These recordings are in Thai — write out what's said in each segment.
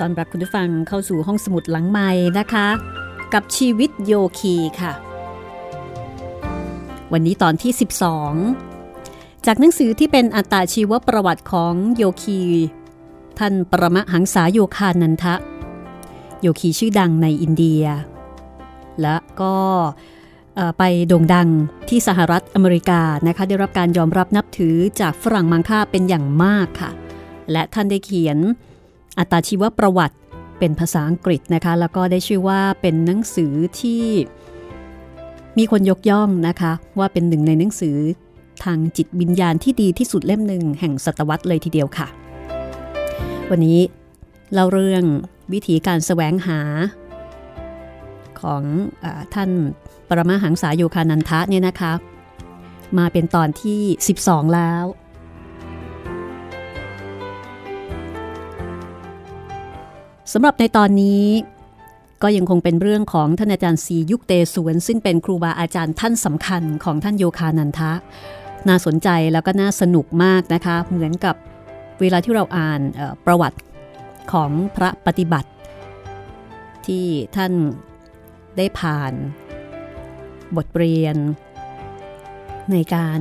ตอนรับคุณผู้ฟังเข้าสู่ห้องสมุดหลังใหม่นะคะ กับชีวิตโยคีค่ะ วันนี้ตอนที่ 12 จากหนังสือที่เป็นอัตตาชีวประวัติของโยคี ท่านปรมหังษาโยคานันทะ โยคีชื่อดังในอินเดีย และก็ไปโด่งดังที่สหรัฐอเมริกานะคะ ได้รับการยอมรับนับถือจากฝรั่งมังค่าเป็นอย่างมากค่ะ และท่านได้เขียน อัตาชีวประวัติเป็นภาษาอังกฤษนะคะ แล้วก็ได้ชื่อว่าเป็นหนังสือที่มีคนยกย่องนะคะ ว่าเป็นหนึ่งในหนังสือทางจิตวิญญาณที่ดีที่สุดเล่มหนึ่งแห่งศตวรรษเลยทีเดียวค่ะ วันนี้เล่าเรื่องวิธีการแสวงหา ของอท่านปรมาหังษาโยคานันทะเนี่ยนะคะ มาเป็นตอนที่ 12 แล้ว สำหรับในตอนนี้ก็ยังคงเป็นเรื่องของท่านอาจารย์สียุคเตสวน ซึ่งเป็นครูบาอาจารย์ท่านสำคัญของท่านโยคานันทะ น่าสนใจแล้วก็น่าสนุกมากนะคะ เหมือนกับเวลาที่เราอ่านประวัติของพระปฏิบัติ ที่ท่านได้ผ่าน บทเรียน ในการ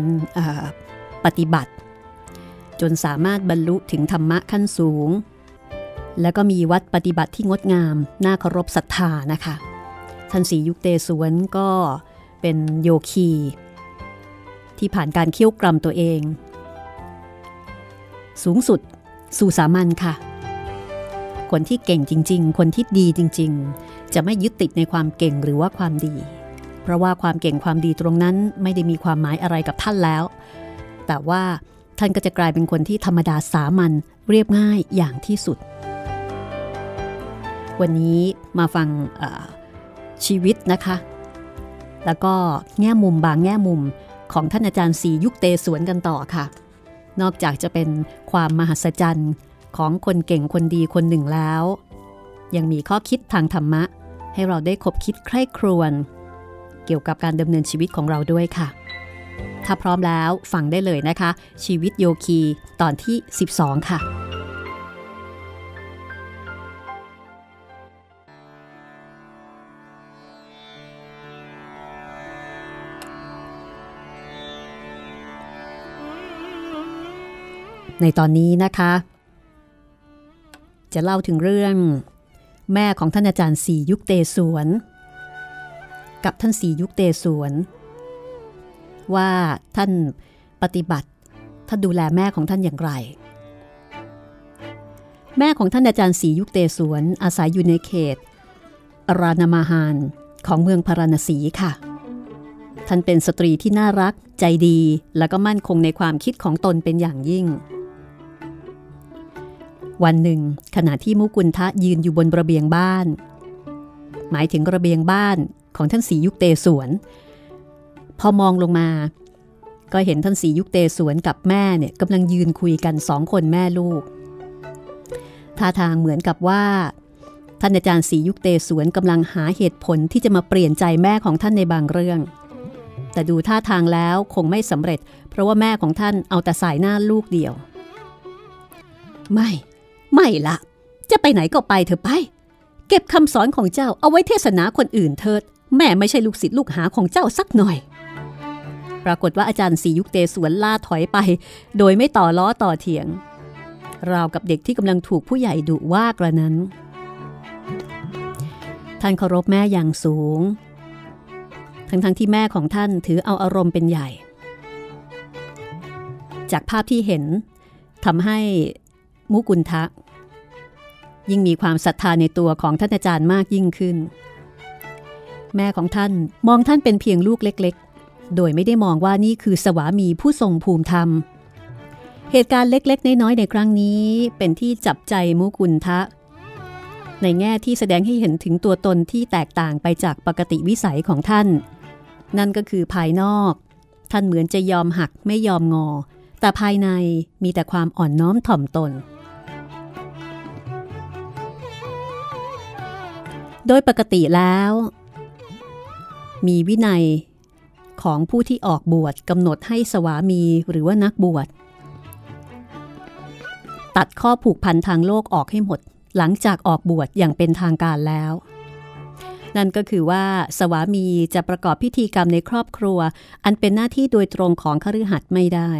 ปฏิบัติ จนสามารถบรรลุถึงธรรมะขั้นสูง แล้วก็มีวัดปฏิบัติที่งดงาม น่าเคารพศรัทธานะคะ ท่านสียุคเตสวนก็เป็นโยคี ที่ผ่านการเคี่ยวกรำตัวเอง สูงสุดสู่สามัญค่ะ คนที่เก่งจริง ๆ คนที่ดีจริง ๆ จะไม่ยึดติดในความเก่งหรือว่าความดี เพราะว่าความเก่งความดีตรงนั้นไม่ได้มีความหมายอะไรกับท่านแล้ว แต่ว่าท่านก็จะกลายเป็นคนที่ธรรมดาสามัญเรียบง่ายอย่างที่สุด วันนี้มาฟังชีวิตนะคะ แล้วก็แง่มุมบางแง่มุมของท่านอาจารย์สียุคเตสวนกันต่อค่ะ นอกจากจะเป็นความมหัศจรรย์ของคนเก่งคนดีคนหนึ่งแล้ว ยังมีข้อคิดทางธรรมะ ให้เราได้คบคิดใคร่ครวญเกี่ยวกับการดำเนินชีวิตของเราด้วยค่ะ ถ้าพร้อมแล้วฟังได้เลยนะคะ ชีวิตโยคีตอนที่ 12 ค่ะ ในตอนนี้นะคะ จะเล่าถึงเรื่อง แม่ของท่านอาจารย์สียุคเตสวน กับท่านสียุคเตสวน ว่าท่านปฏิบัติท่านดูแลแม่ของท่านอย่างไร แม่ของท่านอาจารย์สียุคเตสวน อาศัยอยู่ในเขตอรานามาฮานของเมืองพาราณสีค่ะ ท่านเป็นสตรีที่น่ารัก ใจดี และก็มั่นคงในความคิดของตนเป็นอย่างยิ่ง วันหนึ่ง ขณะที่มุกุลทะยืนอยู่บนระเบียงบ้าน หมายถึงระเบียงบ้านของท่านสียุคเตสวน พอมองลงมา ก็เห็นท่านสียุคเตสวนกับแม่เนี่ยกำลังยืนคุยกันสองคนแม่ลูกท่าทางเหมือนกับว่า ท่านอาจารย์สียุคเตสวนกำลังหาเหตุผลที่จะมาเปลี่ยนใจแม่ของท่านในบางเรื่อง แต่ดูท่าทางแล้วคงไม่สำเร็จ เพราะว่าแม่ของท่านเอาแต่สายหน้าลูกเดียว ไม่ ไม่ละ จะไปไหนก็ไปเถอะไป เก็บคำสอนของเจ้าเอาไว้เทศนาคนอื่นเถิด แม่ไม่ใช่ลูกศิษย์ลูกหาของเจ้าสักหน่อย ปรากฏว่าอาจารย์สียุคเตสวนล่าถอยไป โดยไม่ต่อล้อต่อเถียง ราวกับเด็กที่กำลังถูกผู้ใหญ่ดุว่ากระนั้น ท่านเคารพแม่อย่างสูง ทั้งๆทที่แม่ของท่านถือเอาอารมณ์เป็นใหญ่ จากภาพที่เห็นทำให้มุกุลทะ ยิ่งมีความศรัทธาในตัวของท่านอาจารย์มากยิ่งขึ้น แม่ของท่านมองท่านเป็นเพียงลูกเล็กๆ โดยไม่ได้มองว่านี่คือสวามีผู้ทรงภูมิธรรม เหตุการณ์เล็กๆ น้อยๆ ในครั้งนี้เป็นที่จับใจมุกุลทะ ในแง่ที่แสดงให้เห็นถึงตัวตนที่แตกต่างไปจากปกติวิสัยของท่าน นั่นก็คือภายนอก ท่านเหมือนจะยอมหักไม่ยอมงอ แต่ภายในมีแต่ความอ่อนน้อมถ่อมตน โดยปกติแล้ว มีวินัยของผู้ที่ออกบวชกำหนดให้สวามีหรือว่านักบวช ตัดข้อผูกพันทางโลกออกให้หมด หลังจากออกบวชอย่างเป็นทางการแล้ว นั่นก็คือว่าสวามีจะประกอบพิธีกรรมในครอบครัว อันเป็นหน้าที่โดยตรงของคฤหัสถ์ไม่ได้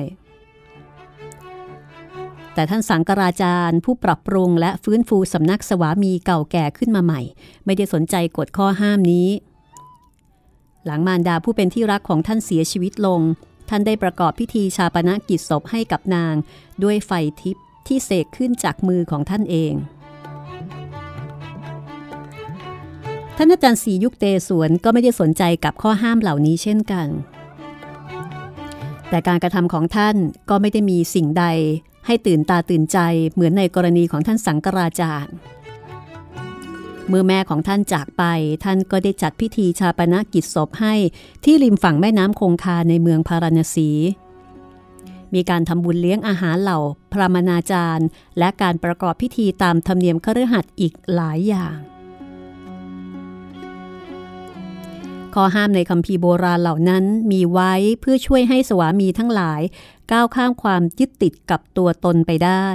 แต่ท่านสังกราจารย์ ผู้ปรับปรุงและฟื้นฟูสำนักสวามีเก่าแก่ขึ้นมาใหม่ ไม่ได้สนใจกฎข้อห้ามนี้ หลังมารดาผู้เป็นที่รักของท่านเสียชีวิตลง ท่านได้ประกอบพิธีชาปนกิจศพให้กับนาง ด้วยไฟทิพย์ที่เสกขึ้นจากมือของท่านเองท่านอาจารย์ศรียุคเตสวนก็ไม่ได้สนใจกับข้อห้ามเหล่านี้เช่นกัน แต่การกระทำของท่านก็ไม่ได้มีสิ่งใด ให้ตื่นตาตื่นใจเหมือนในกรณีของท่านสังกราจารย์ เมื่อแม่ของท่านจากไป ท่านก็ได้จัดพิธีชาปนกิจศพให้ที่ริมฝั่งแม่น้ำคงคาในเมืองพาราณสี มีการทำบุญเลี้ยงอาหารเหล่า พระมนาจารย์ และการประกอบพิธีตามธรรมเนียมคฤหัสถ์อีกหลายอย่างข้อห้ามในคัมภีโบราณเหล่านั้นมีไว้เพื่อช่วยให้สวามีทั้งหลาย ก้าวข้ามความยึดติดกับตัวตนไปได้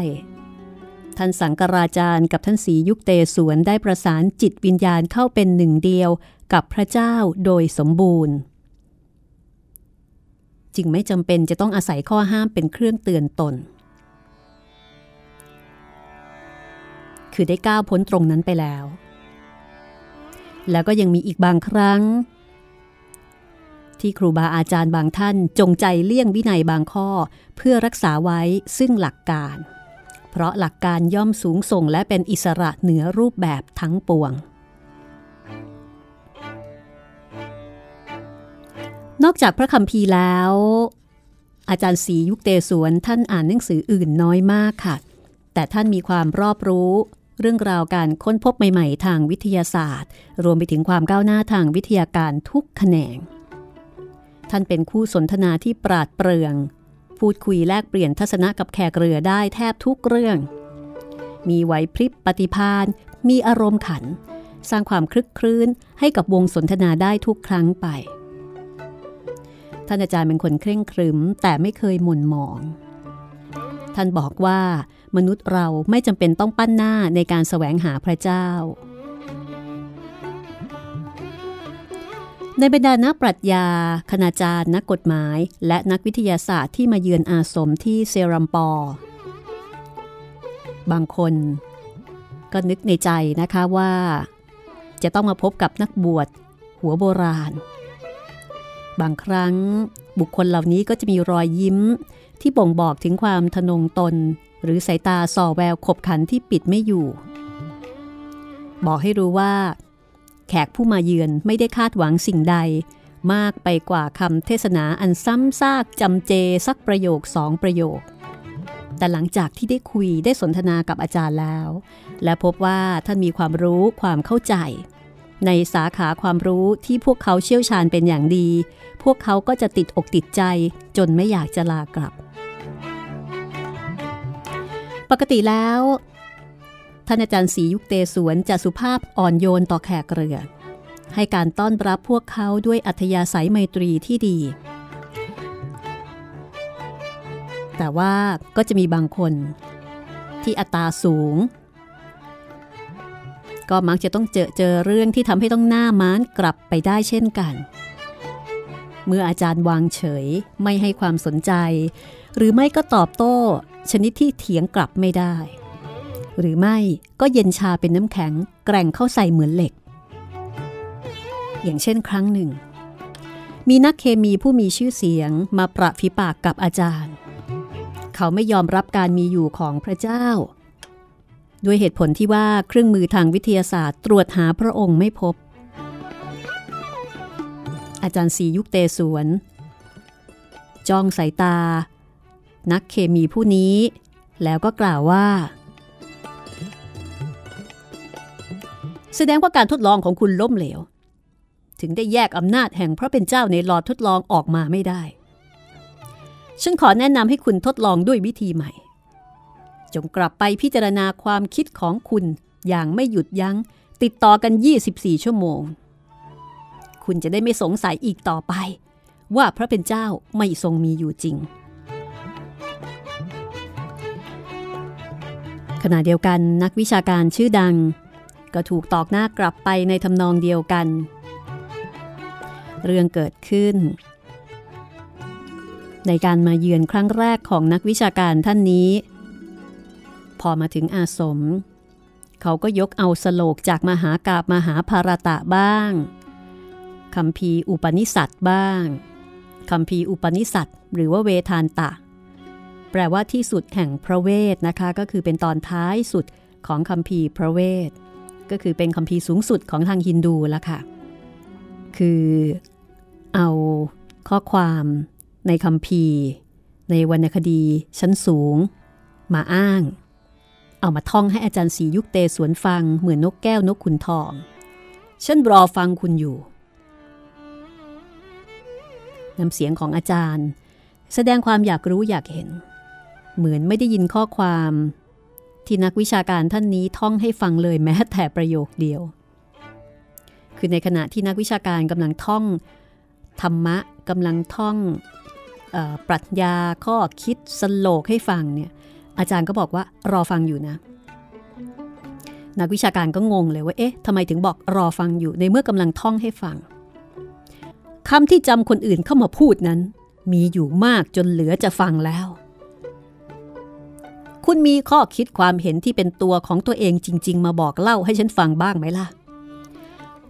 ท่านสังกราจารย์กับท่านสียุคเตสวนได้ประสานจิตวิญญาณเข้าเป็นหนึ่งเดียวกับพระเจ้าโดยสมบูรณ์ จึงไม่จำเป็นจะต้องอาศัยข้อห้ามเป็นเครื่องเตือนตน คือได้ก้าวพ้นตรงนั้นไปแล้ว แล้วก็ยังมีอีกบางครั้ง ที่ครูบาอาจารย์บางท่านจงใจเลี่ยงวินัยบางข้อ เพื่อรักษาไว้ซึ่งหลักการ เพราะหลักการย่อมสูงส่งและเป็นอิสระเหนือรูปแบบทั้งปวง นอกจากพระคัมภีแล้ว อาจารย์ศรียุคเตสวนท่านอ่านหนังสืออื่นน้อยมากค่ะ แต่ท่านมีความรอบรู้เรื่องราวการค้นพบใหม่ ๆ ทางวิทยาศาสตร์ รวมไปถึงความก้าวหน้าทางวิทยาการทุกแขนง ท่านเป็นคู่สนทนาที่ปราดเปรื่อง พูดคุยแลกเปลี่ยนทัศนะกับแขกเรือได้แทบทุกเรื่อง มีไหวพริบปฏิพานมีอารมณ์ขัน สร้างความคลึกครื้นให้กับวงสนทนาได้ทุกครั้งไป ท่านอาจารย์เป็นคนเคร่งครึมแต่ไม่เคยหม่นหมอง ท่านบอกว่ามนุษย์เราไม่จำเป็นต้องปั้นหน้าในการแสวงหาพระเจ้า ในบรรดานักปรัชญา คณาจารย์ นักกฎหมาย และนักวิทยาศาสตร์ที่มาเยือนอาสมที่เซรัมปอร์บางคน ก็นึกในใจนะคะว่า จะต้องมาพบกับนักบวช หัวโบราณ บางครั้งบุคคลเหล่านี้ก็จะมีรอยยิ้มที่บ่งบอกถึงความทนงตน หรือสายตาส่อแววขบขันที่ปิดไม่อยู่ บอกให้รู้ว่า แขกผู้มาเยือนไม่ได้คาดหวังสิ่งใด มากไปกว่าคำเทศนาอันซ้ำซากจำเจสักประโยคสองประโยค แต่หลังจากที่ได้คุยได้สนทนากับอาจารย์แล้ว และพบว่าท่านมีความรู้ความเข้าใจ ในสาขาความรู้ที่พวกเขาเชี่ยวชาญเป็นอย่างดี พวกเขาก็จะติดอกติดใจจนไม่อยากจะลากลับ ปกติแล้ว ท่านอาจารย์ศรียุคเตสวนจะสุภาพอ่อนโยนต่อแขกเรือ ให้การต้อนรับพวกเขาด้วยอัธยาศัยไมตรีที่ดี แต่ว่าก็จะมีบางคน ที่อัตราสูง ก็มักจะต้องเจอเจอเรื่องที่ทำให้ต้องหน้าม้านกลับไปได้เช่นกัน เมื่ออาจารย์วางเฉยไม่ให้ความสนใจ หรือไม่ก็ตอบโต้ชนิดที่เถียงกลับไม่ได้ หรือไม่ก็เย็นชาเป็นน้ำแข็งแกร่งเข้าใส่เหมือนเหล็ก อย่างเช่นครั้งหนึ่ง มีนักเคมีผู้มีชื่อเสียงมาประฟิปากกับอาจารย์ เขาไม่ยอมรับการมีอยู่ของพระเจ้า ด้วยเหตุผลที่ว่าเครื่องมือทางวิทยาศาสตร์ตรวจหาพระองค์ไม่พบ อาจารย์สียุคเตสวน จ้องสายตา นักเคมีผู้นี้ แล้วก็กล่าวว่า แสดงว่าการทดลองของคุณล้มเหลว ถึงได้แยกอำนาจแห่งพระเป็นเจ้าในหลอดทดลองออกมาไม่ได้ ฉันขอแนะนำให้คุณทดลองด้วยวิธีใหม่ จงกลับไปพิจารณาความคิดของคุณอย่างไม่หยุดยัง้งติดต่อกัน 24 ชั่วโมง คุณจะได้ไม่สงสัยอีกต่อไป ว่าพระเป็นเจ้าไม่ทรงมีอยู่จริง ขณะเดียวกันนักวิชาการชื่อดัง ก็ถูกตอกหน้ากลับไปในทำนองเดียวกัน เรื่องเกิดขึ้น ในการมาเยือนครั้งแรกของนักวิชาการท่านนี้ พอมาถึงอาสม เขาก็ยกเอาสโลกจากมหากาบมหาภารตะบ้างคำพีอุปนิสัตบ้างคำพีอุปนิสัตหรือว่าเวทานตะ แปลว่าที่สุดแห่งพระเวทนะคะ ก็คือเป็นตอนท้ายสุดของคำพีพระเวท ก็คือเป็นคำพีร์สูงสุดของทางฮินดูละค่ะ คือเอาข้อความในคำพีร์ ในวรรณคดีชั้นสูง มาอ้าง เอามาท่องให้อาจารย์สียุคเตสวนฟังเหมือนนกแก้วนกขุนทอง ฉันรอฟังคุณอยู่น้ำเสียงของอาจารย์ แสดงความอยากรู้อยากเห็น เหมือนไม่ได้ยินข้อความ ที่นักวิชาการท่านนี้ท่องให้ฟังเลยแม้แต่ประโยคเดียว คือในขณะที่นักวิชาการกำลังท่อง ธรรมะกำลังท่องออปรัชญาข้อคิดสโลกให้ฟังเนี่ยอาจารย์ก็บอกว่ารอฟังอยู่นะ นักวิชาการก็งงเลยว่าเอ๊ะทำไมถึงบอกรอฟังอยู่ในเมื่อกำลังท่องให้ฟังคำที่จำคนอื่นเข้ามาพูดนั้น มีอยู่มากจนเหลือจะฟังแล้ว คุณมีข้อคิดความเห็นที่เป็นตัวของตัวเองจริง ๆ มาบอกเล่าให้ฉันฟังบ้างไหมล่ะ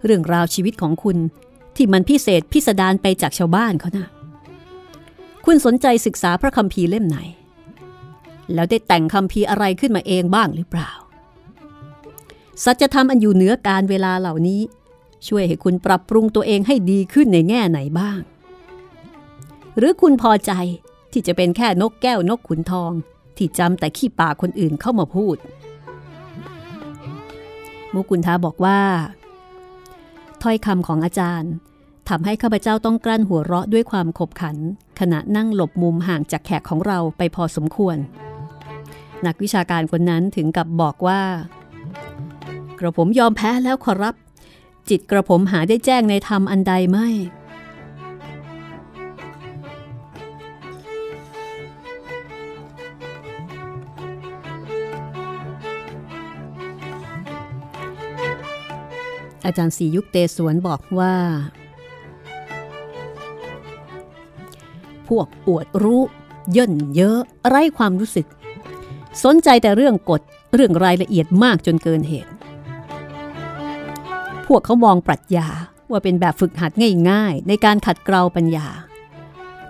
เรื่องราวชีวิตของคุณที่มันพิเศษพิสดารไปจากชาวบ้านเขานะคุณสนใจศึกษาพระคัมภีร์เล่มไหน แล้วได้แต่งคัมภีร์อะไรขึ้นมาเองบ้างหรือเปล่า สัจธรรมอันอยู่เหนือการเวลาเหล่านี้ ช่วยให้คุณปรับปรุงตัวเองให้ดีขึ้นในแง่ไหนบ้าง หรือคุณพอใจที่จะเป็นแค่นกแก้วนกขุนทอง ที่จำแต่ขี้ปากคนอื่นเข้ามาพูด มุกุลทาบอกว่า ถ้อยคำของอาจารย์ทำให้ข้าพเจ้าต้องกลั้นหัวเราะด้วยความขบขัน ขณะนั่งหลบมุมห่างจากแขกของเราไปพอสมควร นักวิชาการคนนั้นถึงกับบอกว่า กระผมยอมแพ้แล้วขอรับ จิตกระผมหาได้แจ้งในธรรมอันใดไม่ อาจารย์สียุคเตสวนบอกว่า พวกอวดรู้ย่นเยอะไร้ความรู้สึก สนใจแต่เรื่องกฎเรื่องรายละเอียดมากจนเกินเหตุ พวกเขามองปรัชญาว่าเป็นแบบฝึกหัดง่ายๆ ในการขัดเกลาปัญญา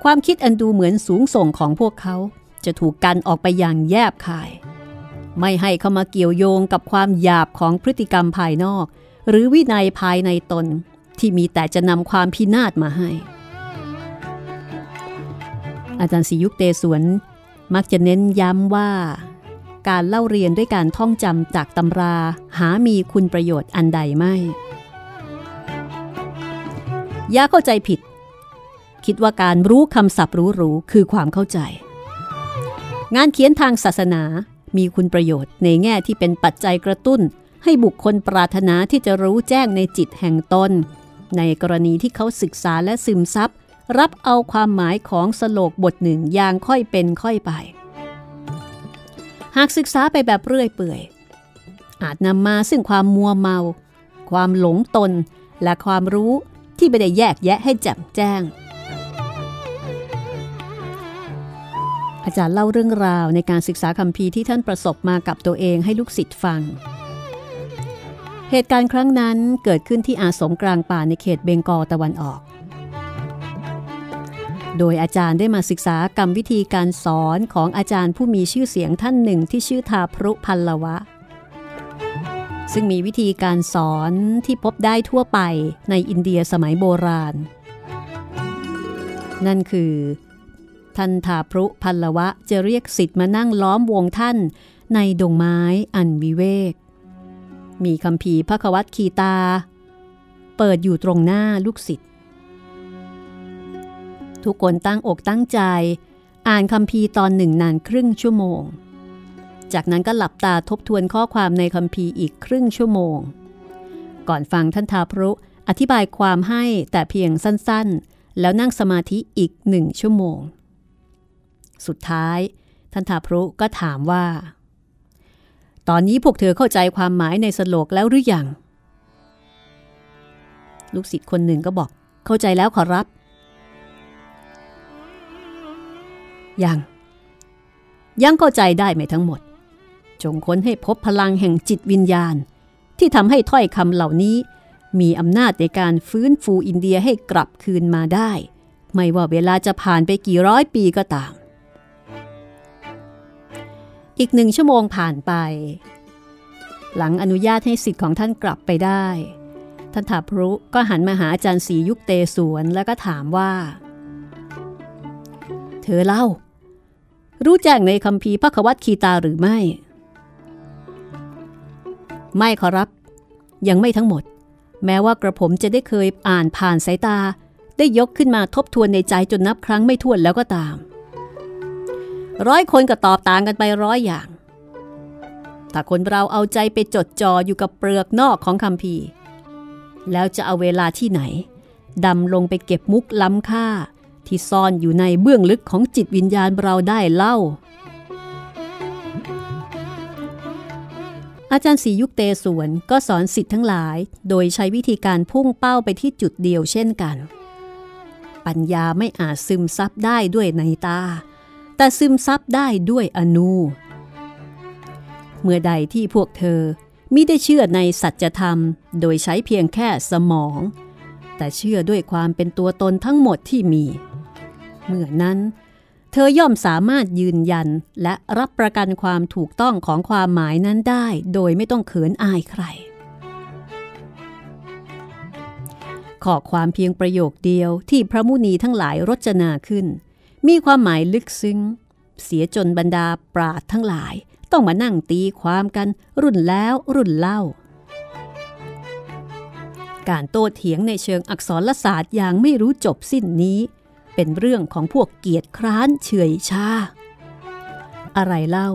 ความคิดอันดูเหมือนสูงส่งของพวกเขาจะถูกกันออกไปอย่างแยบคาย ไม่ให้เข้ามาเกี่ยวโยงกับความหยาบของพฤติกรรมภายนอก หรือวินัยภายในตนที่มีแต่จะนำความพินาศมาให้ อาจารย์สียุคเตสวนมักจะเน้นย้ำว่า การเล่าเรียนด้วยการท่องจำจากตำราหามีคุณประโยชน์อันใดไม่ ย่าเข้าใจผิด คิดว่าการรู้คำศัพท์รู้ๆคือความเข้าใจ งานเขียนทางศาสนามีคุณประโยชน์ในแง่ที่เป็นปัจจัยกระตุ้น ให้บุคคลปรารถนาที่จะรู้แจ้งในจิตแห่งตน ในกรณีที่เขาศึกษาและซึมซับรับเอาความหมายของสโลกบทหนึ่งอย่างค่อยเป็นค่อยไป หากศึกษาไปแบบเรื่อยเปื่อย อาจนำมาซึ่งความมัวเมา ความหลงตน และความรู้ที่ไม่ได้แยกแยะให้แจ่มแจ้ง อาจารย์เล่าเรื่องราวในการศึกษาคัมภีที่ท่านประสบมากับตัวเองให้ลูกศิษย์ฟัง เหตุการณ์ครั้งนั้นเกิดขึ้นที่อาสมกลางป่าในเขตเบงกอตะวันออก โดยอาจารย์ได้มาศึกษากรรมวิธีการสอนของอาจารย์ผู้มีชื่อเสียงท่านหนึ่งที่ชื่อทาพรุพันลวะ ซึ่งมีวิธีการสอนที่พบได้ทั่วไปในอินเดียสมัยโบราณ นั่นคือ ท่านทาพรุพันลวะจะเรียกสิทธิ์มานั่งล้อมวงท่านในดงไม้อันวิเวก มีคำพีพระควัตคีตา เปิดอยู่ตรงหน้าลูกศิษย์ทุกคนตั้งอกตั้งใจ อ่านคำพีตอนหนึ่งนานครึ่งชั่วโมง จากนั้นก็หลับตาทบทวนข้อความในคำพีอีกครึ่งชั่วโมง ก่อนฟังท่านทาพรุอธิบายความให้แต่เพียงสั้นๆ แล้วนั่งสมาธิอีกหนึ่งชั่วโมง สุดท้าย ท่านทาพรุก็ถามว่า ตอนนี้พวกเธอเข้าใจความหมายในสโลกแล้วหรือยัง ลูกศิษย์คนหนึ่งก็บอก เข้าใจแล้วขอรับ ยัง ยังเข้าใจได้ไม่ทั้งหมด จงค้นให้พบพลังแห่งจิตวิญญาณ ที่ทำให้ถ้อยคำเหล่านี้มีอำนาจในการฟื้นฟูอินเดียให้กลับคืนมาได้ ไม่ว่าเวลาจะผ่านไปกี่ร้อยปีก็ตาม อีกหนึ่งชั่วโมงผ่านไป หลังอนุญาตให้สิทธิ์ของท่านกลับไปได้ ท่านถาพรุก็หันมาหาอาจารย์ศรียุคเตสวนแล้วก็ถามว่า เธอเล่า รู้แจ้งในคำพีพระควัตคีตาหรือไม่ ไม่ขอรับ ยังไม่ทั้งหมด แม้ว่ากระผมจะได้เคยอ่านผ่านสายตา ได้ยกขึ้นมาทบทวนในใจจนนับครั้งไม่ถ้วนแล้วก็ตาม ร้อยคนก็ตอบต่างกันไปร้อยอย่าง ถ้าคนเราเอาใจไปจดจ่ออยู่กับเปลือกนอกของคำพีแล้วจะเอาเวลาที่ไหน ดำลงไปเก็บมุกล้ำค่าที่ซ่อนอยู่ในเบื้องลึกของจิตวิญญาณเราได้เล่า อาจารย์ศรียุคเตสวนก็สอนสิทธิ์ทั้งหลาย โดยใช้วิธีการพุ่งเป้าไปที่จุดเดียวเช่นกัน ปัญญาไม่อาจซึมซับได้ด้วยในตา แต่ซึมซับได้ด้วยอนู เมื่อใดที่พวกเธอมิได้เชื่อในสัจธรรม โดยใช้เพียงแค่สมอง แต่เชื่อด้วยความเป็นตัวตนทั้งหมดที่มี เมื่อนั้น เธอย่อมสามารถยืนยันและรับประกันความถูกต้องของความหมายนั้นได้ โดยไม่ต้องเขินอายใคร ขอความเพียงประโยคเดียวที่พระมุนีทั้งหลายรจนาขึ้น มีความหมายลึกซึ้ง เสียจนบรรดาปราดทั้งหลาย ต้องมานั่งตีความกันรุ่นแล้วรุ่นเล่า การโต้เถียงในเชิงอักษรศาสตร์อย่างไม่รู้จบสิ้นนี้ เป็นเรื่องของพวกเกียรติคร้านเฉยชา อะไรเล่า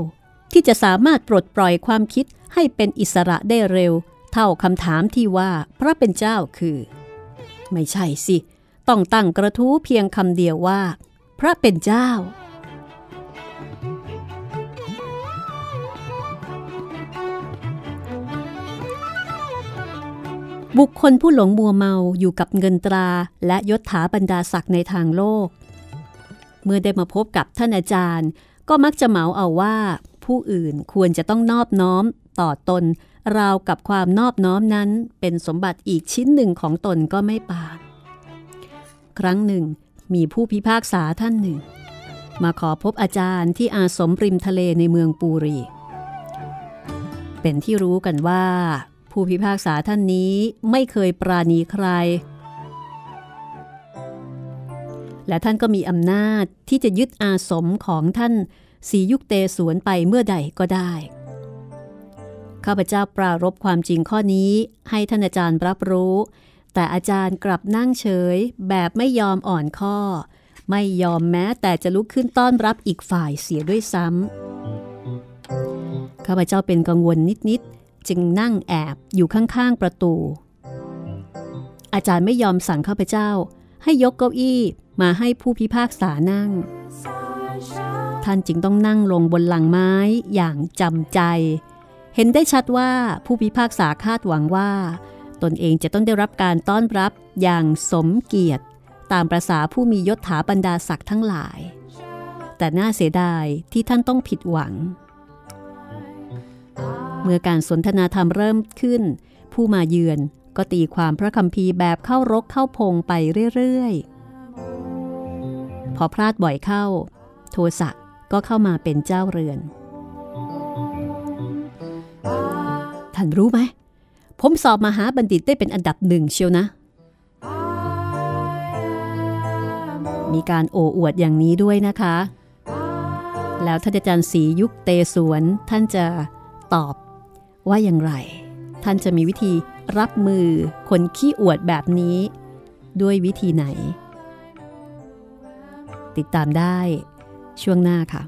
ที่จะสามารถปลดปล่อยความคิดให้เป็นอิสระได้เร็ว เท่าคำถามที่ว่าพระเป็นเจ้าคือ ไม่ใช่สิ ต้องตั้งกระทู้เพียงคำเดียวว่า พระเป็นเจ้า บุคคลผู้หลงมัวเมาอยู่กับเงินตราและยศถาบรรดาศักดิ์ในทางโลก เมื่อได้มาพบกับท่านอาจารย์ ก็มักจะเหมาเอาว่า ผู้อื่นควรจะต้องนอบน้อมต่อตนราวกับความนอบน้อมนั้นเป็นสมบัติอีกชิ้นหนึ่งของตนก็ไม่ปานครั้งหนึ่ง มีผู้พิพากษาท่านหนึ่ง มาขอพบอาจารย์ที่อาสมริมทะเลในเมืองปูรี เป็นที่รู้กันว่า ผู้พิพากษาท่านนี้ไม่เคยปราณีใคร และท่านก็มีอำนาจที่จะยึดอาสมของท่านสียุคเตสวนไปเมื่อใดก็ได้ข้าพเจ้าปรารบความจริงข้อนี้ให้ท่านอาจารย์รับรู้ แต่อาจารย์กลับนั่งเฉย แบบไม่ยอมอ่อนข้อ ไม่ยอมแม้แต่จะลุกขึ้นต้อนรับอีกฝ่ายเสียด้วยซ้ำข้าพเจ้าเป็นกังวลนิดๆจึงนั่งแอบอยู่ข้างๆประตู อาจารย์ไม่ยอมสั่งข้าพเจ้า ให้ยกเก้าอี้มาให้ผู้พิพากษานั่ง ท่านจึงต้องนั่งลงบนหลังไม้อย่างจำใจ เห็นได้ชัดว่าผู้พิพากษาคาดหวังว่า ตนเองจะต้องได้รับการต้อนรับอย่างสมเกียรติ ตามประษาผู้มียศถาบรรดาศักดิ์ทั้งหลาย แต่น่าเสียดายที่ท่านต้องผิดหวัง เมื่อการสนทนาธรรมเริ่มขึ้น ผู้มาเยือนก็ตีความพระคัมภีร์แบบเข้ารกเข้าพงไปเรื่อยๆ พอพลาดบ่อยเข้า โทสะก็เข้ามาเป็นเจ้าเรือน ท่านรู้ไหม ผมสอบมหาบัณฑิตได้เป็นอันดับหนึ่งเชียวนะ มีการโอ้อวดอย่างนี้ด้วยนะคะ แล้วท่านอาจารย์ศรียุคเตสวนท่านจะตอบว่าอย่างไร ท่านจะมีวิธีรับมือคนขี้อวดแบบนี้ ด้วยวิธีไหน ติดตามได้ช่วงหน้าค่ะ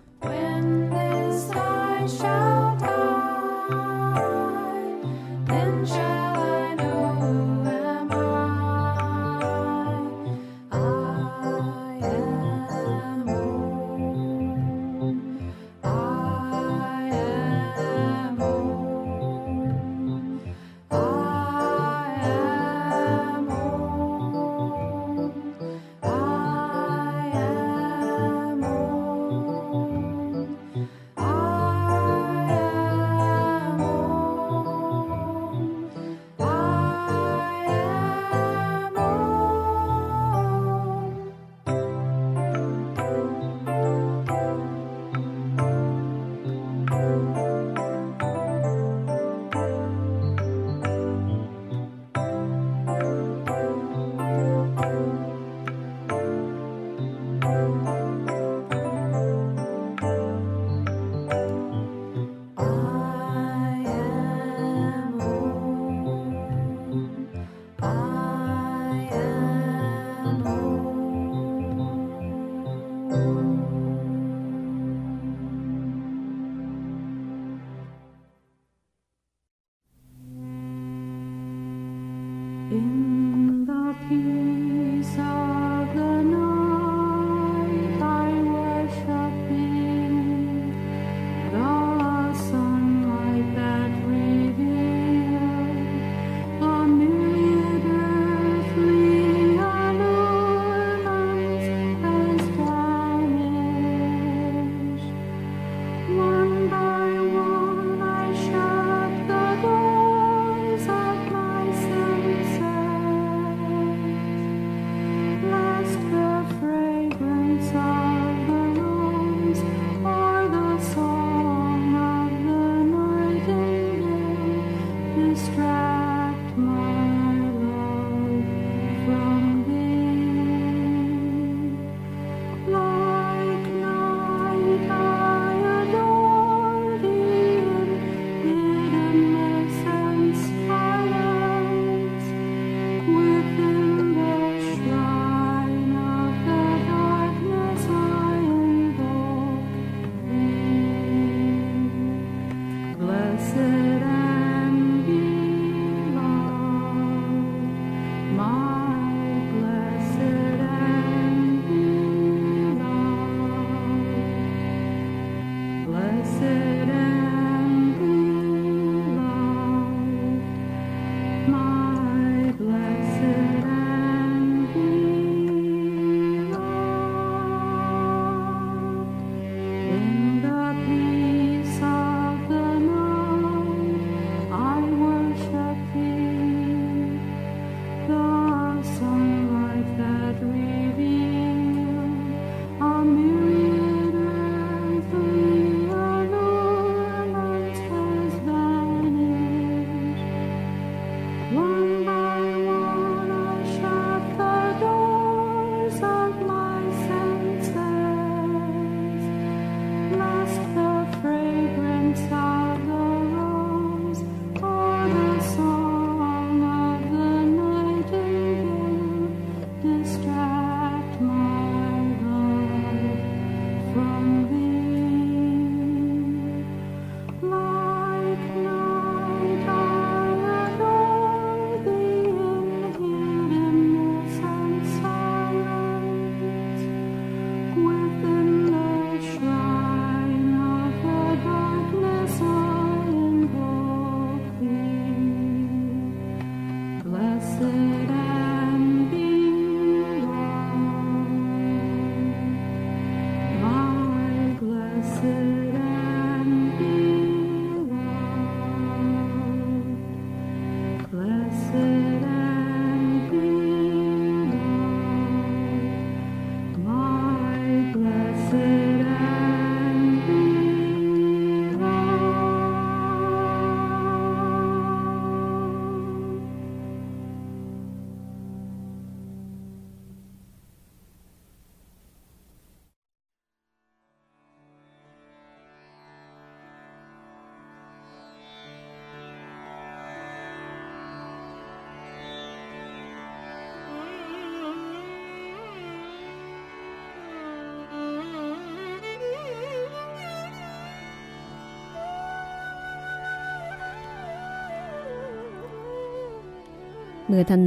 มื่อท่าน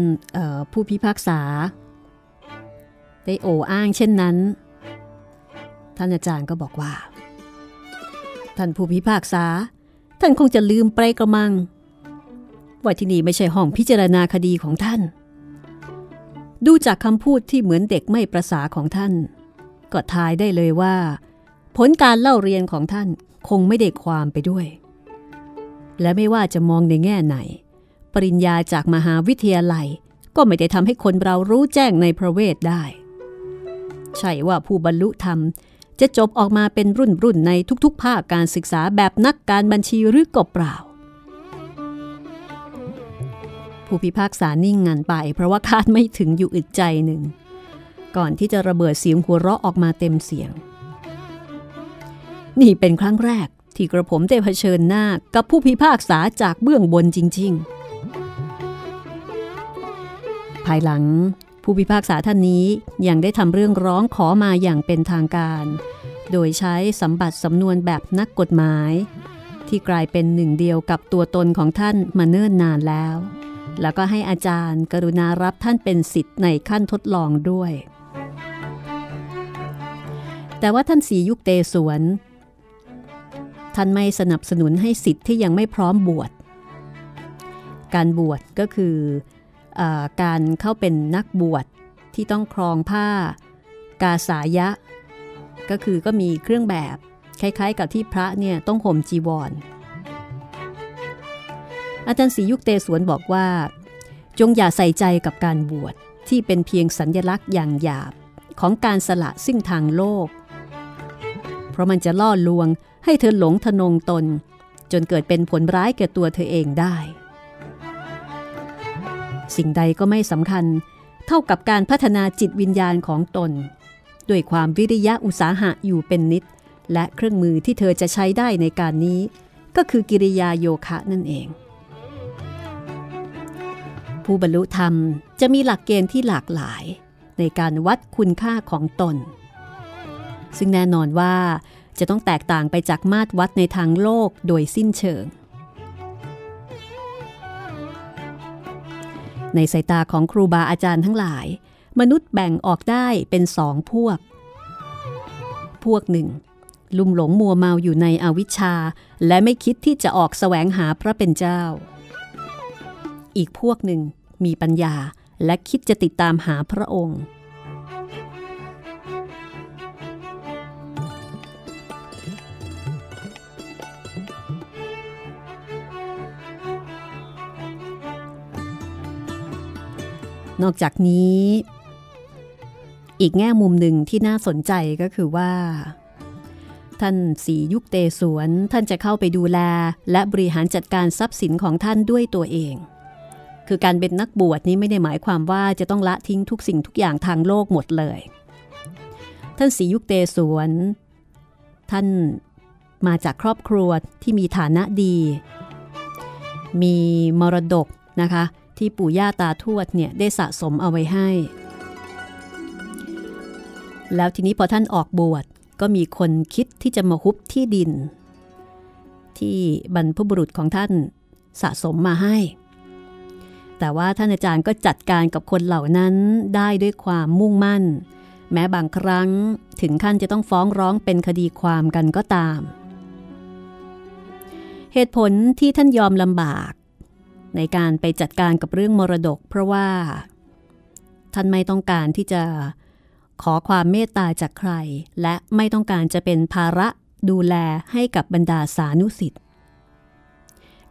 ผู้พิพากษา ได้โอ้อ้างเช่นนั้น ท่านอาจารย์ก็บอกว่า ท่านผู้พิพากษา ท่านคงจะลืมไปกระมัง ว่าที่นี่ไม่ใช่ห้องพิจารณาคดีของท่าน ดูจากคำพูดที่เหมือนเด็กไม่ประสาของท่าน ก็ทายได้เลยว่า ผลการเล่าเรียนของท่านคงไม่ได้ความไปด้วย และไม่ว่าจะมองในแง่ไหน ปริญญาจากมหาวิทยาลัย ก็ไม่ได้ทำให้คนเรารู้แจ้งในพระเวทได้ ใช่ว่าผู้บรรลุธรรมจะจบออกมาเป็นรุ่นรุ่นในทุกๆ ภาคการศึกษาแบบนักการบัญชีหรือก็เปล่า ผู้พิพากษานิ่งงันไป เพราะว่าคาดไม่ถึงอยู่อึดใจหนึ่ง ก่อนที่จะระเบิดเสียงหัวเราะออกมาเต็มเสียง นี่เป็นครั้งแรกที่กระผมได้เผชิญหน้ากับผู้พิพากษาจากเบื้องบนจริง ๆ ภายหลังผู้พิพากษาท่านนี้ยังได้ทำเรื่องร้องขอมาอย่างเป็นทางการ โดยใช้สัมบัติสำนวนแบบนักกฎหมาย ที่กลายเป็นหนึ่งเดียวกับตัวตนของท่านมาเนิ่นนานแล้ว แล้วก็ให้อาจารย์กรุณารับท่านเป็นสิทธิ์ในขั้นทดลองด้วย แต่ว่าท่านสียุคเตสวน ท่านไม่สนับสนุนให้สิทธิ์ที่ยังไม่พร้อมบวช การบวชก็คือ การเข้าเป็นนักบวชที่ต้องครองผ้ากาสายะ ก็คือก็มีเครื่องแบบคล้ายๆ กับที่พระเนี่ยต้องห่มจีวร อาจารย์ศรียุคเตสวนบอกว่า จงอย่าใส่ใจกับการบวชที่เป็นเพียงสัญญลักษณ์อย่างหยาบของการสละซึ่งทางโลก เพราะมันจะล่อลวงให้เธอหลงทนงตน จนเกิดเป็นผลร้ายแก่ตัวเธอเองได้ สิ่งใดก็ไม่สำคัญ เท่ากับการพัฒนาจิตวิญญาณของตน ด้วยความวิริยะอุตสาหะอยู่เป็นนิด และเครื่องมือที่เธอจะใช้ได้ในการนี้ ก็คือกิริยาโยคะนั่นเอง ผู้บรรลุธรรมจะมีหลักเกณฑ์ที่หลากหลาย ในการวัดคุณค่าของตน ซึ่งแน่นอนว่าจะต้องแตกต่างไปจากมาตรวัดในทางโลกโดยสิ้นเชิง ในสายตาของครูบาอาจารย์ทั้งหลาย มนุษย์แบ่งออกได้เป็นสองพวก พวกหนึ่ง ลุ่มหลงมัวเมาอยู่ในอวิชชา และไม่คิดที่จะออกแสวงหาพระเป็นเจ้า อีกพวกหนึ่งมีปัญญาและคิดจะติดตามหาพระองค์ นอกจากนี้ อีกแง่มุมหนึ่งที่น่าสนใจก็คือว่า ท่านสียุคเตสวนท่านจะเข้าไปดูแล และบริหารจัดการทรัพย์สินของท่านด้วยตัวเอง คือการเป็นนักบวชนี้ไม่ได้หมายความว่าจะต้องละทิ้งทุกสิ่งทุกอย่างทางโลกหมดเลย ท่านสียุคเตสวนท่านมาจากครอบครัวที่มีฐานะดี มีมรดกนะคะ ที่ปู่ย่าตาทวดเนี่ยได้สะสมเอาไว้ให้ แล้วทีนี้พอท่านออกบวชก็มีคนคิดที่จะมาฮุบที่ดิน ที่บรรพบุรุษของท่านสะสมมาให้ แต่ว่าท่านอาจารย์ก็จัดการกับคนเหล่านั้นได้ด้วยความมุ่งมั่น แม้บางครั้งถึงขั้นจะต้องฟ้องร้องเป็นคดีความกันก็ตาม เหตุผลที่ท่านยอมลำบาก ในการไปจัดการกับเรื่องมรดก เพราะว่า ท่านไม่ต้องการที่จะขอความเมตตาจากใคร และไม่ต้องการจะเป็นภาระดูแลให้กับบรรดาสานุสิทธิ์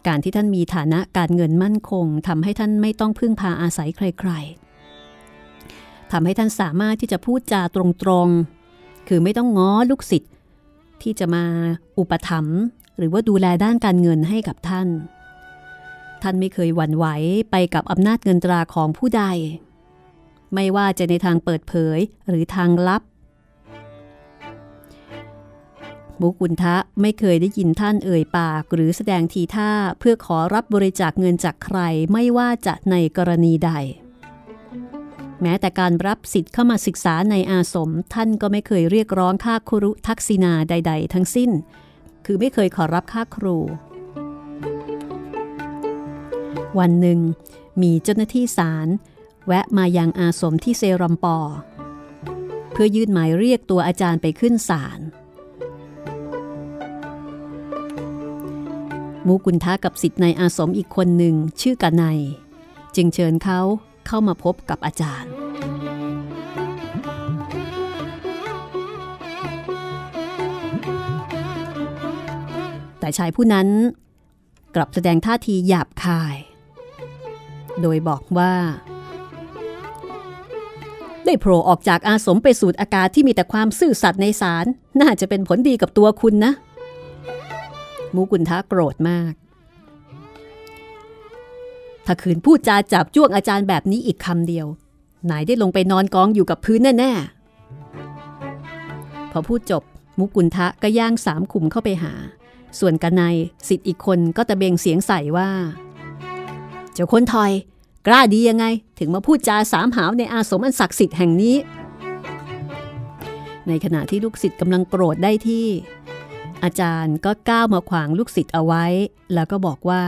การที่ท่านมีฐานะการเงินมั่นคงทำให้ท่านไม่ต้องพึ่งพาอาศัยใคร ๆทำให้ท่านสามารถที่จะพูดจาตรงๆ คือไม่ต้องง้อลูกศิษย์ที่จะมาอุปถัมภ์หรือว่าดูแลด้านการเงินให้กับท่าน ท่านไม่เคยหวั่นไหวไปกับอำนาจเงินตราของผู้ใด ไม่ว่าจะในทางเปิดเผยหรือทางลับมุกุลทะไม่เคยได้ยินท่านเอ่ยปากหรือแสดงทีท่าเพื่อขอรับบริจาคเงินจากใครไม่ว่าจะในกรณีใด แม้แต่การรับสิทธิ์เข้ามาศึกษาในอาสมท่านก็ไม่เคยเรียกร้องค่าครุทักษิณาใด ๆ ทั้งสิ้น คือไม่เคยขอรับค่าครู วันหนึ่ง มีเจ้าหน้าที่ศาลแวะมายังอาสมที่เซรัมปอ เพื่อยื่นหมายเรียกตัวอาจารย์ไปขึ้นศาลมูกุนทะกับสิทธิ์ในอาสมอีกคนหนึ่งชื่อกานายจึงเชิญเขาเข้ามาพบกับอาจารย์ แต่ชายผู้นั้นกลับแสดงท่าทีหยาบคาย โดยบอกว่า ได้โผล่ออกจากอาสมไปสูดอากาศที่มีแต่ความซื่อสัตย์ในสารน่าจะเป็นผลดีกับตัวคุณนะ มูกุนทะโกรธมาก ถ้าขืนพูดจาจับจ้วงอาจารย์แบบนี้อีกคำเดียว นายได้ลงไปนอนกองอยู่กับพื้นแน่ๆ พอพูดจบมุกุลทะก็ย่างสามขุมเข้าไปหา ส่วนกันนายสิทธิ์อีกคนก็ตะเบงเสียงใส่ว่า เจ้าคนทอย กล้าดียังไงถึงมาพูดจาสามหาวในอาสมอันศักดิ์สิทธิ์แห่งนี้ ในขณะที่ลูกศิษย์กำลังโกรธได้ที่ อาจารย์ก็ก้าวมาขวางลูกศิษย์เอาไว้ แล้วก็บอกว่า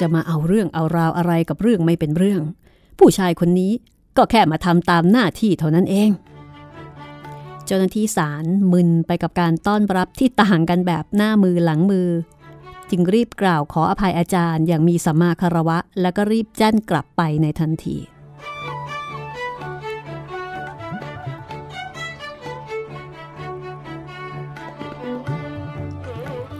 จะมาเอาเรื่องเอาราวอะไรกับเรื่องไม่เป็นเรื่อง ผู้ชายคนนี้ก็แค่มาทำตามหน้าที่เท่านั้นเอง เจ้าหน้าที่ศาลมึนไปกับการต้อนรับที่ต่างกันแบบหน้ามือหลังมือ จึงรีบกล่าวขออภัยอาจารย์อย่างมีสัมมาคารวะ แล้วก็รีบแจ้นกลับไปในทันที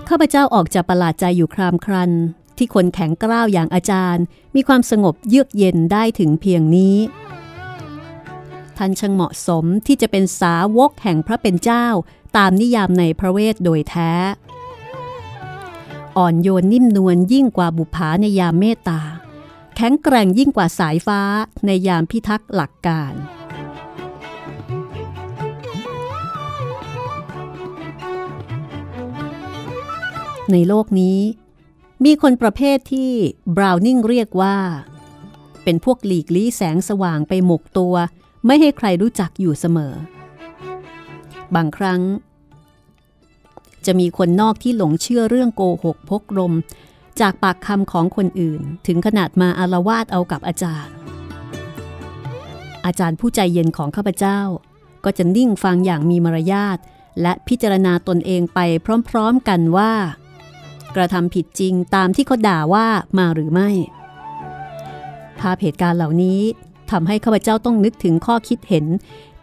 ข้าพเจ้าออกจากประหลาดใจอยู่ครามครัน ที่คนแข็งกร้าวอย่างอาจารย์ มีความสงบเยือกเย็นได้ถึงเพียงนี้ท่านช่างเหมาะสมที่จะเป็นสาวกแห่งพระเป็นเจ้า ตามนิยามในพระเวทโดยแท้ อ่อนโยนนิ่มนวลยิ่งกว่าบุภาในยามเมตตา แข็งแกร่งยิ่งกว่าสายฟ้าในยามพิทักษ์หลักการ ในโลกนี้ มีคนประเภทที่บราวนิงเรียกว่า เป็นพวกหลีกลี้แสงสว่างไปหมกตัว ไม่ให้ใครรู้จักอยู่เสมอ บางครั้ง จะมีคนนอกที่หลงเชื่อเรื่องโกหกพกลม จากปากคำของคนอื่น ถึงขนาดมาอารวาดเอากับอาจารย์ อาจารย์ผู้ใจเย็นของข้าพเจ้า ก็จะนิ่งฟังอย่างมีมารยาท และพิจารณาตนเองไปพร้อมๆกันว่า กระทำผิดจริงตามที่เขาด่าว่ามาหรือไม่ ภาพเหตุการณ์เหล่านี้ทำให้ข้าพเจ้าต้องนึกถึงข้อคิดเห็น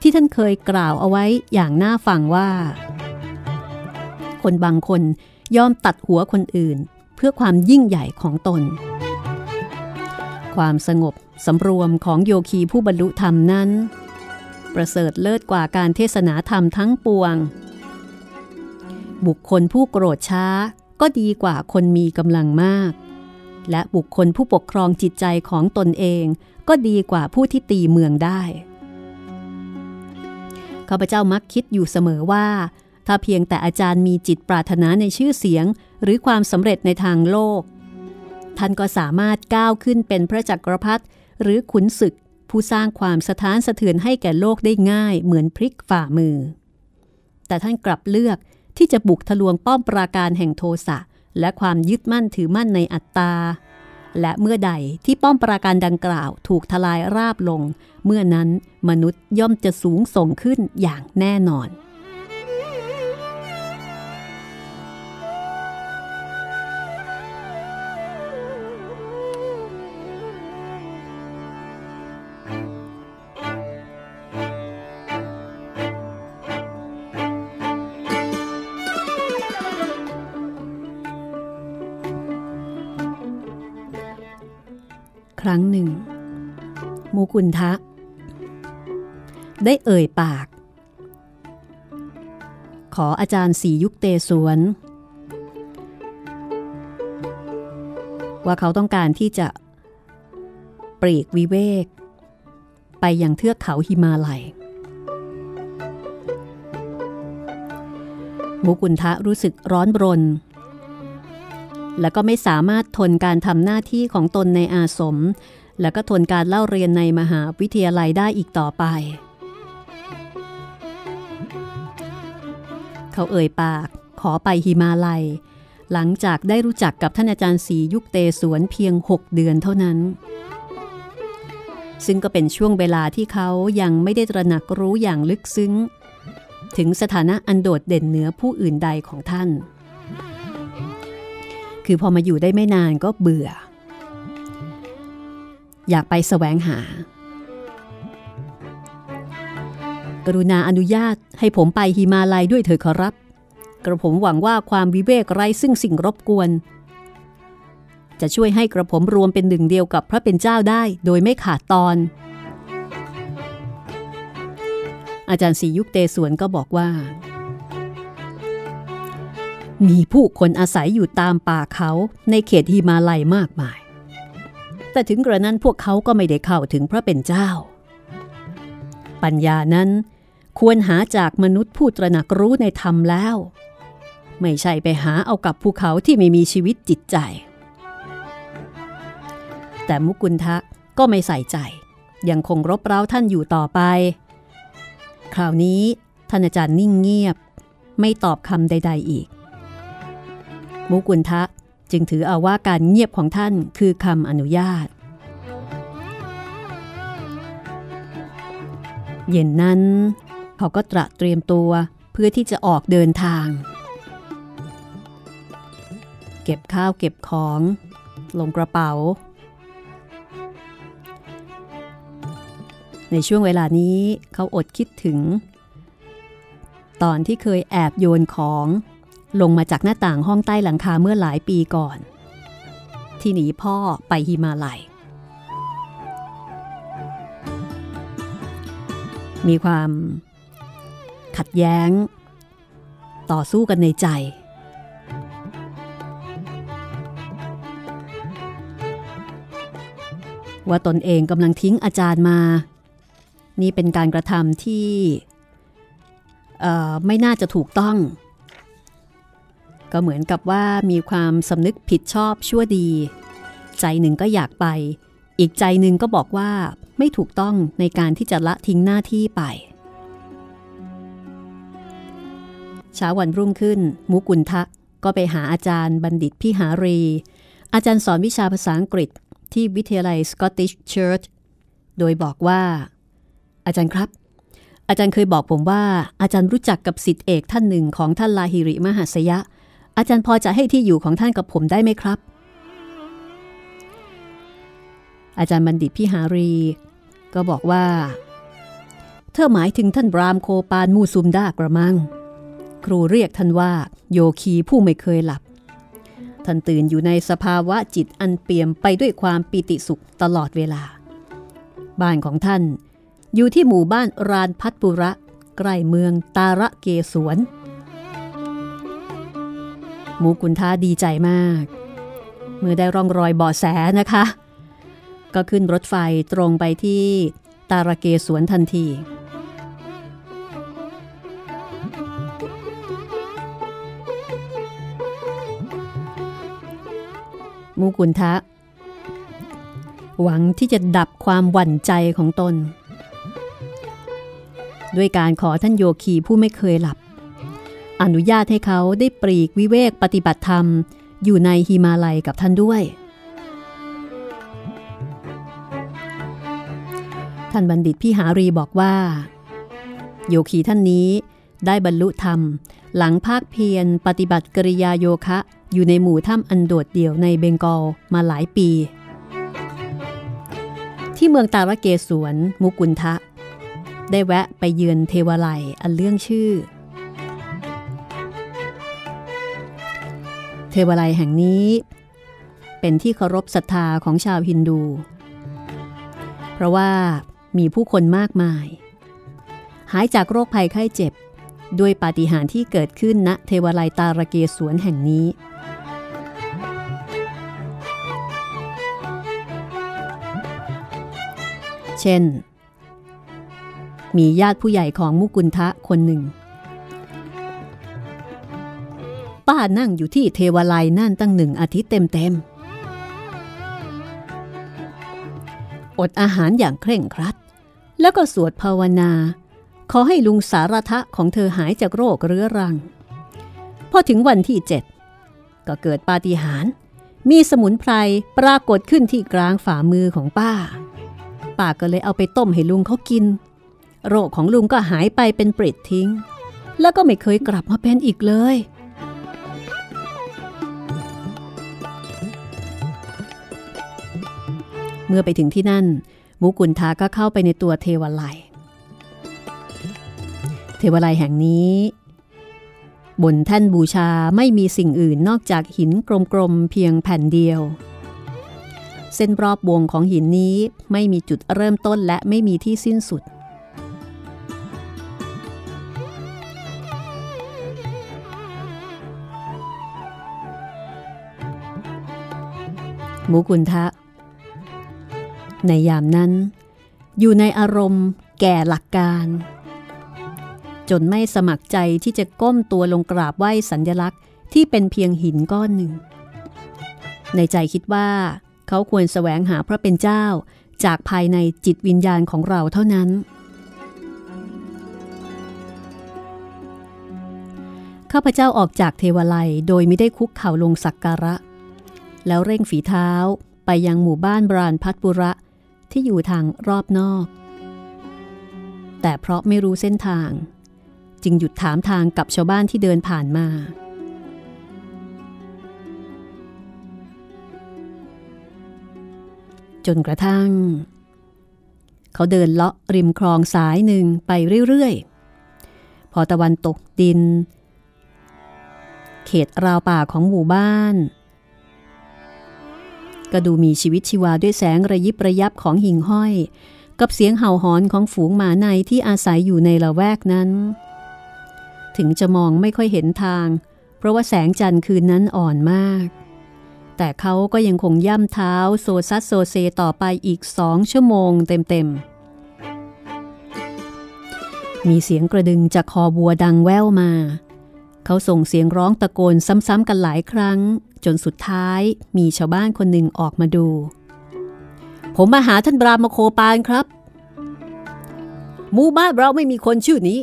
ที่ท่านเคยกล่าวเอาไว้อย่างน่าฟังว่า คนบางคนยอมตัดหัวคนอื่น เพื่อความยิ่งใหญ่ของตน ความสงบสำรวมของโยคีผู้บรรลุธรรมนั้น ประเสริฐเลิศกว่าการเทศนาธรรมทั้งปวง บุคคลผู้โกรธช้าก็ดีกว่าคนมีกำลังมาก และบุคคลผู้ปกครองจิตใจของตนเองก็ดีกว่าผู้ที่ตีเมืองได้ข้าพเจ้ามักคิดอยู่เสมอว่า ถ้าเพียงแต่อาจารย์มีจิตปรารถนาในชื่อเสียง หรือความสำเร็จในทางโลก ท่านก็สามารถก้าวขึ้นเป็นพระจักรพรรดิหรือขุนศึก ผู้สร้างความสะท้านสะเทือนให้แก่โลกได้ง่ายเหมือนพริกฝ่ามือ แต่ท่านกลับเลือกที่จะบุกทะลวงป้อมปราการแห่งโทสะและความยึดมั่นถือมั่นในอัตตา และเมื่อใดที่ป้อมปราการดังกล่าวถูกทลายราบลง เมื่อนั้นมนุษย์ย่อมจะสูงส่งขึ้นอย่างแน่นอน ครั้งหนึ่ง มูกุนทะ ได้เอ่ยปาก ขออาจารย์สียุคเตสวน ว่าเขาต้องการที่จะปรีกวิเวก ไปยังเทือกเขาหิมาลัย มูกุนทะรู้สึกร้อนรน และก็ไม่สามารถทนการทำหน้าที่ของตนในอาสม และก็ทนการเล่าเรียนในมหาวิทยาลัยได้อีกต่อไป เขาเอ่ยปากขอไปหิมาลัย หลังจากได้รู้จักกับท่านอาจารย์ศรียุคเตสวนเพียง 6 เดือนเท่านั้น ซึ่งก็เป็นช่วงเวลาที่เขายังไม่ได้ตระหนักรู้อย่างลึกซึ้ง ถึงสถานะอันโดดเด่นเหนือผู้อื่นใดของท่าน คือพอมาอยู่ได้ไม่นานก็เบื่อ อยากไปแสวงหา กรุณาอนุญาตให้ผมไปฮิมาลัยด้วยเถิดขอรับ กระผมหวังว่าความวิเวกไร้ซึ่งสิ่งรบกวน จะช่วยให้กระผมรวมเป็นหนึ่งเดียวกับพระเป็นเจ้าได้โดยไม่ขาดตอน อาจารย์ศรียุคเตสวนก็บอกว่า มีผู้คนอาศัยอยู่ตามป่าเขาในเขตฮิมาลัยมากมาย แต่ถึงกระนั้นพวกเขาก็ไม่ได้เข้าถึงพระเป็นเจ้า ปัญญานั้นควรหาจากมนุษย์ผู้ตระหนักรู้ในธรรมแล้ว ไม่ใช่ไปหาเอากับภูเขาที่ไม่มีชีวิตจิตใจ แต่มุกุลทะก็ไม่ใส่ใจ ยังคงรบเร้าท่านอยู่ต่อไป คราวนี้ท่านอาจารย์นิ่งเงียบ ไม่ตอบคำใด ๆอีก มุกุลทะจึงถือเอาว่าการเงียบของท่านคือคำอนุญาต เย็นนั้นเขาก็ตระเตรียมตัวเพื่อที่จะออกเดินทาง เก็บข้าวเก็บของ ลงกระเป๋า ในช่วงเวลานี้เขาอดคิดถึง ตอนที่เคยแอบโยนของ ลงมาจากหน้าต่างห้องใต้หลังคาเมื่อหลายปีก่อน ที่หนีพ่อไปฮิมาลัย มีความขัดแย้ง ต่อสู้กันในใจ ว่าตนเองกำลังทิ้งอาจารย์มา นี่เป็นการกระทำที่ไม่น่าจะถูกต้อง ก็เหมือนกับว่ามีความสำนึกผิดชอบชั่วดี ใจหนึ่งก็อยากไป อีกใจหนึ่งก็บอกว่าไม่ถูกต้องในการที่จะละทิ้งหน้าที่ไปเช้าวันรุ่งขึ้น มุกุลทะก็ไปหาอาจารย์บัณฑิตพิหารี อาจารย์สอนวิชาภาษาอังกฤษที่วิทยาลัย Scottish Church โดยบอกว่า อาจารย์ครับ อาจารย์เคยบอกผมว่า อาจารย์รู้จักกับสิทธิเอกท่านหนึ่งของท่านลาหิริมหัสยะ อาจารย์พอจะให้ที่อยู่ของท่านกับผมได้ไหมครับ อาจารย์บัณฑิตพิหารี ก็บอกว่า เธอหมายถึงท่านบรามโคปานมูซุมดากระมัง ครูเรียกท่านว่า โยคีผู้ไม่เคยหลับ ท่านตื่นอยู่ในสภาวะจิตอันเปี่ยมไปด้วยความปิติสุขตลอดเวลา บ้านของท่านอยู่ที่หมู่บ้านรานพัทปุระ ใกล้เมืองตาระเกสวน หมูกุนท้าดีใจมาก เมื่อได้ร่องรอยเบาะแสนะคะ ก็ขึ้นรถไฟตรงไปที่ตาระเกสวนทันที มูกุนทะ หวังที่จะดับความหวั่นใจของตน ด้วยการขอท่านโยคีผู้ไม่เคยหลับ อนุญาตให้เขาได้ปรีกวิเวกปฏิบัติธรรม อยู่ในฮิมาลัยกับท่านด้วย ท่านบัณฑิตพี่หารีบอกว่า โยคีท่านนี้ได้บรรลุธรรม หลังภาคเพียรปฏิบัติกริยาโยคะอยู่ในหมู่ถ้ำอันโดดเดี่ยวในเบงกอลมาหลายปี ที่เมืองตาระเกสวนมุกุลทะ ได้แวะไปเยือนเทวาลัยอันเรื่องชื่อ เทวาลัยแห่งนี้ เป็นที่เคารพศรัทธาของชาวฮินดู เพราะว่ามีผู้คนมากมาย หายจากโรคภัยไข้เจ็บ ด้วยปาฏิหาริย์ที่เกิดขึ้นณเทวาลัยตาระเกสวนแห่งนี้เช่น มีญาติผู้ใหญ่ของมุกุลทะคนหนึ่ง ป้านั่งอยู่ที่เทวาลัยนั่นตั้งหนึ่งอาทิตย์เต็มๆ อดอาหารอย่างเคร่งครัด แล้วก็สวดภาวนา ขอให้ลุงสารทะของเธอหายจากโรคเรื้อรัง พอถึงวันที่เจ็ดก็เกิดปาฏิหาริย์มีสมุนไพรปรากฏขึ้นที่กลางฝ่ามือของป้า ป้าก็เลยเอาไปต้มให้ลุงเขากิน โรคของลุงก็หายไปเป็นปริดทิ้ง แล้วก็ไม่เคยกลับมาเป็นอีกเลย เมื่อไปถึงที่นั่น มุกุลทาก็เข้าไปในตัวเทวไลยเทวไลยแห่งนี้ บนแท่นบูชาไม่มีสิ่งอื่นนอกจากหินกลมๆเพียงแผ่นเดียว เส้นรอบวงของหินนี้ไม่มีจุดเริ่มต้นและไม่มีที่สิ้นสุดมุกุลทะ ในยามนั้น อยู่ในอารมณ์แก่หลักการ จนไม่สมัครใจที่จะก้มตัวลงกราบไหว้สัญญลักษณ์ที่เป็นเพียงหินก้อนหนึ่ง ในใจคิดว่า เขาควรแสวงหาพระเป็นเจ้าจากภายในจิตวิญญาณของเราเท่านั้น ข้าพเจ้าออกจากเทวไลยโดยไม่ได้คุกเข่าลงสักการะ แล้วเร่งฝีเท้าไปยังหมู่บ้านบรานพัทบุระ ที่อยู่ทางรอบนอก แต่เพราะไม่รู้เส้นทาง จึงหยุดถามทางกับชาวบ้านที่เดินผ่านมา จนกระทั่ง เขาเดินเลาะริมคลองสายหนึ่งไปเรื่อยๆ พอตะวันตกดิน เขตราวป่าของหมู่บ้าน ก็ดูมีชีวิตชีวาด้วยแสงระยิบระยับของหิ่งห้อย กับเสียงเห่าหอนของฝูงหมาในที่อาศัยอยู่ในละแวกนั้น ถึงจะมองไม่ค่อยเห็นทาง เพราะว่าแสงจันทร์คืนนั้นอ่อนมาก แต่เขาก็ยังคงย่ำเท้าโซซัสโซเซต่อไปอีกสองชั่วโมงเต็มๆ มีเสียงกระดึงจากคอบัวดังแว่วมา เขาส่งเสียงร้องตะโกนซ้ำๆกันหลายครั้ง จนสุดท้ายมีชาวบ้านคนหนึ่งออกมาดู ผมมาหาท่านบรามโคปานครับ หมู่บ้านเราไม่มีคนชื่อนี้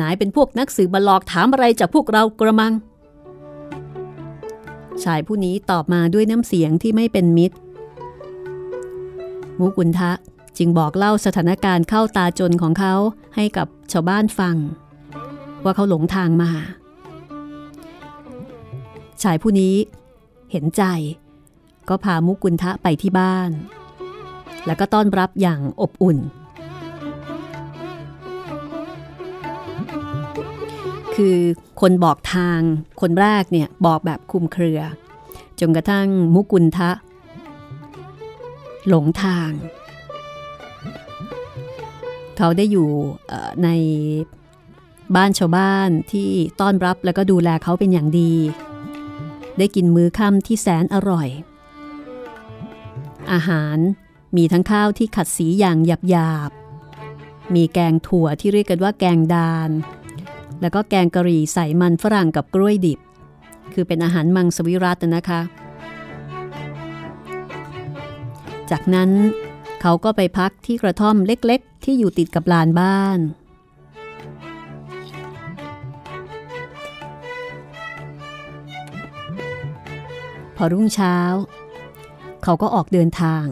นายเป็นพวกนักสืบมาหลอกถามอะไรจากพวกเรากระมัง ชายผู้นี้ตอบมาด้วยน้ำเสียงที่ไม่เป็นมิตร มุกุลทะจึงบอกเล่าสถานการณ์เข้าตาจนของเขาให้กับชาวบ้านฟัง ว่าเขาหลงทางมา ชายผู้นี้ เห็นใจ ก็พามุกุลทะไปที่บ้าน แล้วก็ต้อนรับอย่างอบอุ่น คือคนบอกทางคนแรกเนี่ยบอกแบบคุมเครือ จนกระทั่งมุกุลทะ หลงทาง เขาได้อยู่ในบ้านชาวบ้านที่ต้อนรับแล้วก็ดูแลเขาเป็นอย่างดี ได้กินมื้อค่ำที่แสนอร่อย อาหารมีทั้งข้าวที่ขัดสีอย่างหยาบๆมีแกงถั่วที่เรียกกันว่าแกงดาน แล้วก็แกงกะหรี่ใส่มันฝรั่งกับกล้วยดิบ คือเป็นอาหารมังสวิรัตนะคะ จากนั้นเขาก็ไปพักที่กระท่อมเล็กๆ ที่อยู่ติดกับลานบ้าน พอรุ่งเช้า เขาก็ออกเดินทาง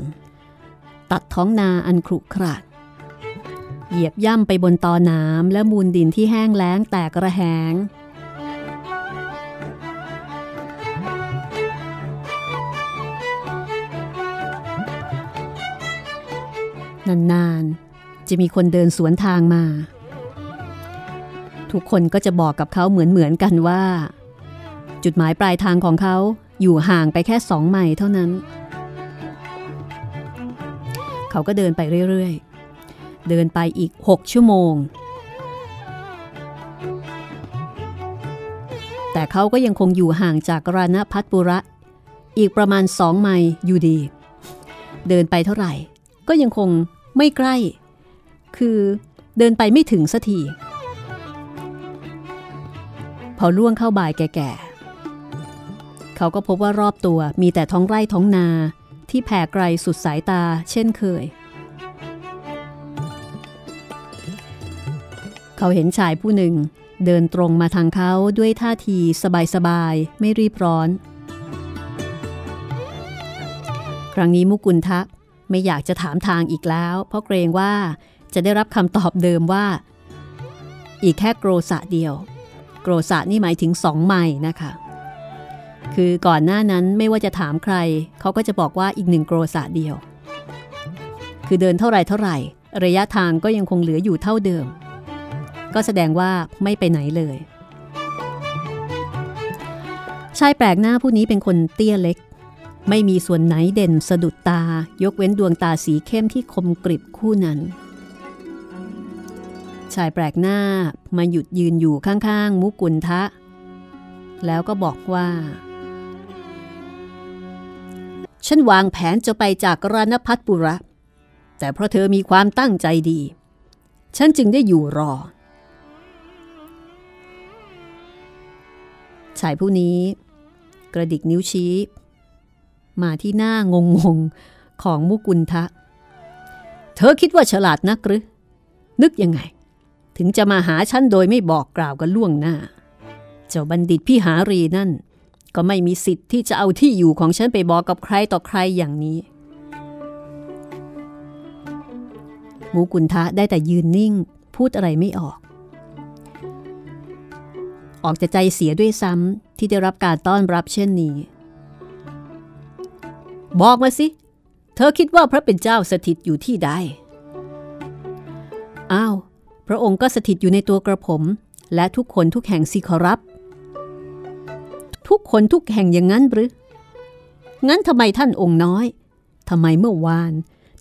ตัดท้องนาอันครุขระเหยียบย่ำไปบนตอน้ำและมูลดินที่แห้งแล้งแตกระแหง นานๆ จะมีคนเดินสวนทางมา ทุกคนก็จะบอกกับเขาเหมือนๆกันว่า จุดหมายปลายทางของเขา อยู่ห่างไปแค่สองไมล์เท่านั้น เขาก็เดินไปเรื่อยๆ เดินไปอีก 6 ชั่วโมง แต่เขาก็ยังคงอยู่ห่างจากราณพัทปุระ อีกประมาณสองไมล์อยู่ดี เดินไปเท่าไหร่ ก็ยังคงไม่ใกล้ คือเดินไปไม่ถึงสักทีพอล่วงเข้าบ่ายแก่ๆ เขาก็พบว่ารอบตัวมีแต่ท้องไร่ท้องนาที่แผ่ไกลสุดสายตาเช่นเคย เขาเห็นชายผู้หนึ่ง เดินตรงมาทางเขาด้วยท่าทีสบายๆ ไม่รีบร้อน ครั้งนี้มุกุลทะไม่อยากจะถามทางอีกแล้ว เพราะเกรงว่าจะได้รับคำตอบเดิมว่า อีกแค่โกรสะเดียว โกรสะนี่หมายถึงสองไม้นะคะ คือก่อนหน้านั้นไม่ว่าจะถามใคร เขาก็จะบอกว่าอีกหนึ่งโกรสะเดียว คือเดินเท่าไรเท่าไหร่ ระยะทางก็ยังคงเหลืออยู่เท่าเดิม ก็แสดงว่าไม่ไปไหนเลย ชายแปลกหน้าผู้นี้เป็นคนเตี้ยเล็ก ไม่มีส่วนไหนเด่นสะดุดตา ยกเว้นดวงตาสีเข้มที่คมกริบคู่นั้น ชายแปลกหน้ามาหยุดยืนอยู่ข้างๆ มุกุลทะแล้วก็บอกว่า ฉันวางแผนจะไปจากรานพัฒปุระ แต่เพราะเธอมีความตั้งใจดี ฉันจึงได้อยู่รอ ชายผู้นี้ กระดิกนิ้วชี้ มาที่หน้างงงของมุกุลทะ เธอคิดว่าฉลาดนักหรือ นึกยังไง ถึงจะมาหาฉันโดยไม่บอกกล่าวกันล่วงหน้า เจ้าบัณฑิตพี่หารีนั่น ก็ไม่มีสิทธิ์ที่จะเอาที่อยู่ของฉันไปบอกกับใครต่อใครอย่างนี้ มูกุลทะได้แต่ยืนนิ่ง พูดอะไรไม่ออก ออกจะใจเสียด้วยซ้ำที่ได้รับการต้อนรับเช่นนี้ บอกมาสิ เธอคิดว่าพระเป็นเจ้าสถิตอยู่ที่ใด อ้าว พระองค์ก็สถิตอยู่ในตัวกระผม และทุกคนทุกแห่งสิขอรับ ทุกคนทุกแห่งอย่างนั้นหรือ งั้นทำไมท่านองค์น้อยทำไมเมื่อวาน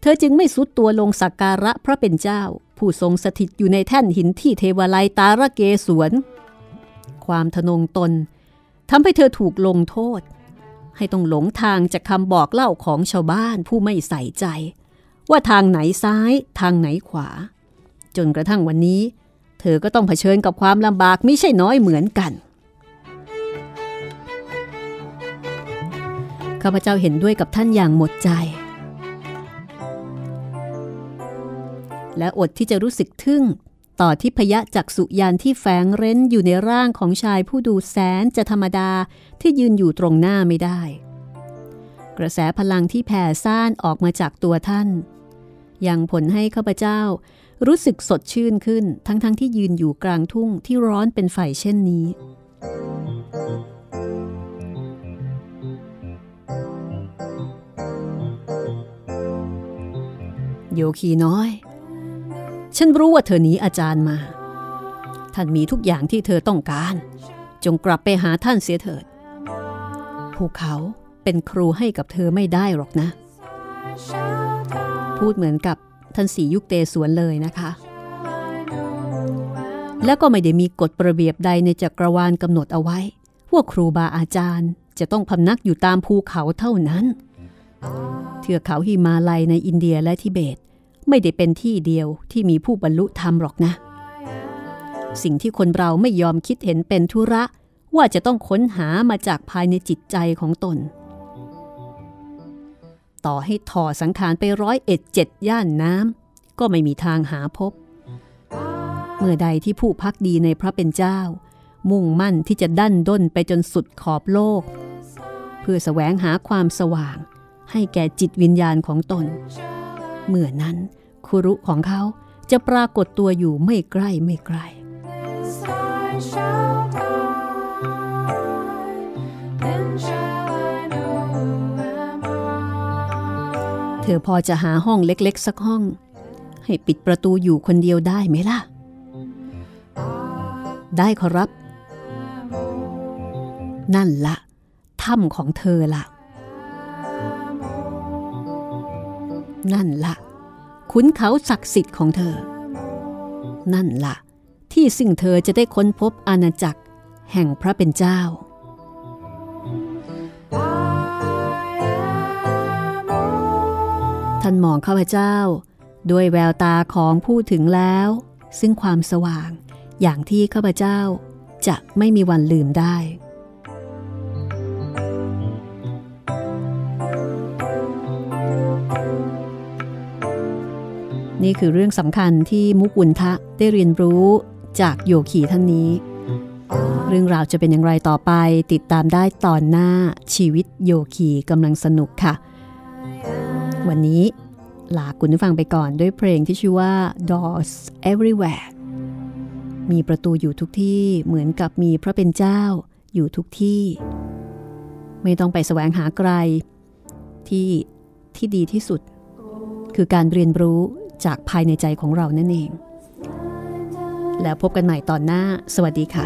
เธอจึงไม่สุดตัวลงสักการะพระเป็นเจ้า ผู้ทรงสถิตอยู่ในแท่นหินที่เทวาลัยตาระเกสวน ความทนงตนทำให้เธอถูกลงโทษ ให้ต้องหลงทางจากคำบอกเล่าของชาวบ้านผู้ไม่ใส่ใจ ว่าทางไหนซ้ายทางไหนขวา จนกระทั่งวันนี้ เธอก็ต้องเผชิญกับความลำบากไม่ใช่น้อยเหมือนกัน ข้าพเจ้าเห็นด้วยกับท่านอย่างหมดใจ และอดที่จะรู้สึกทึ่ง ต่อที่พยะจักสุยานที่แฝงเร้นอยู่ในร่างของชายผู้ดูแสนจะธรรมดาที่ยืนอยู่ตรงหน้าไม่ได้ กระแสพลังที่แผ่ซ่านออกมาจากตัวท่าน ยังผลให้ข้าพเจ้ารู้สึกสดชื่นขึ้นทั้งๆทที่ยืนอยู่กลางทุ่งที่ร้อนเป็นไฟเช่นนี้ โยคีน้อย ฉันรู้ว่าเธอหนีอาจารย์มา ท่านมีทุกอย่างที่เธอต้องการ จงกลับไปหาท่านเสียเถิด ภูเขาเป็นครูให้กับเธอไม่ได้หรอกนะ พูดเหมือนกับท่านสียุคเตสวนเลยนะคะ แล้วก็ไม่ได้มีกฎระเบียบใดในจักรวาลกำหนดเอาไว้ว่าครูบาอาจารย์จะต้องพำนักอยู่ตามภูเขาเท่านั้น เทือกเขาหิมาลัยในอินเดียและทิเบต ไม่ได้เป็นที่เดียวที่มีผู้บรรลุธรรมหรอกนะ สิ่งที่คนเราไม่ยอมคิดเห็นเป็นธุระ ว่าจะต้องค้นหามาจากภายในจิตใจของตน ต่อให้ถอดสังขารไปร้อยเอ็ดเจ็ดย่านน้ำก็ไม่มีทางหาพบ เมื่อใดที่ผู้พักดีในพระเป็นเจ้า มุ่งมั่นที่จะดั้นด้นไปจนสุดขอบโลก เพื่อแสวงหาความสว่าง ให้แก่จิตวิญญาณของตนเมื่อนั้น คุรุของเขาจะปรากฏตัวอยู่ไม่ใกล้ไม่ไกล เธอพอจะหาห้องเล็กๆ สักห้อง ให้ปิดประตูอยู่คนเดียวได้ไหมล่ะ ได้ขอรับ นั่นละถ้ำของเธอละนั่นละ ขุนเขาศักดิ์สิทธิ์ของเธอ นั่นละที่ซึ่งเธอจะได้ค้นพบอาณาจักรแห่งพระเป็นเจ้า ท่านมองข้าพเจ้า ด้วยแววตาของผู้ถึงแล้ว ซึ่งความสว่างอย่างที่ข้าพเจ้าจะไม่มีวันลืมได้ นี่คือเรื่องสำคัญที่มุกุลทะได้เรียนรู้จากโยคีท่านนี้ เรื่องราวจะเป็นอย่างไรต่อไปติดตามได้ตอนหน้าชีวิตโยคีกำลังสนุกค่ะ วันนี้ลาคุณผู้ฟังไปก่อนด้วยเพลงที่ชื่อว่า Doors Everywhere มีประตูอยู่ทุกที่เหมือนกับมีพระเป็นเจ้าอยู่ทุกที่ ไม่ต้องไปแสวงหาไกล ที่ที่ดีที่สุด คือการเรียนรู้ จากภายในใจของเรานั่นเอง แล้วพบกันใหม่ตอนหน้า สวัสดีค่ะ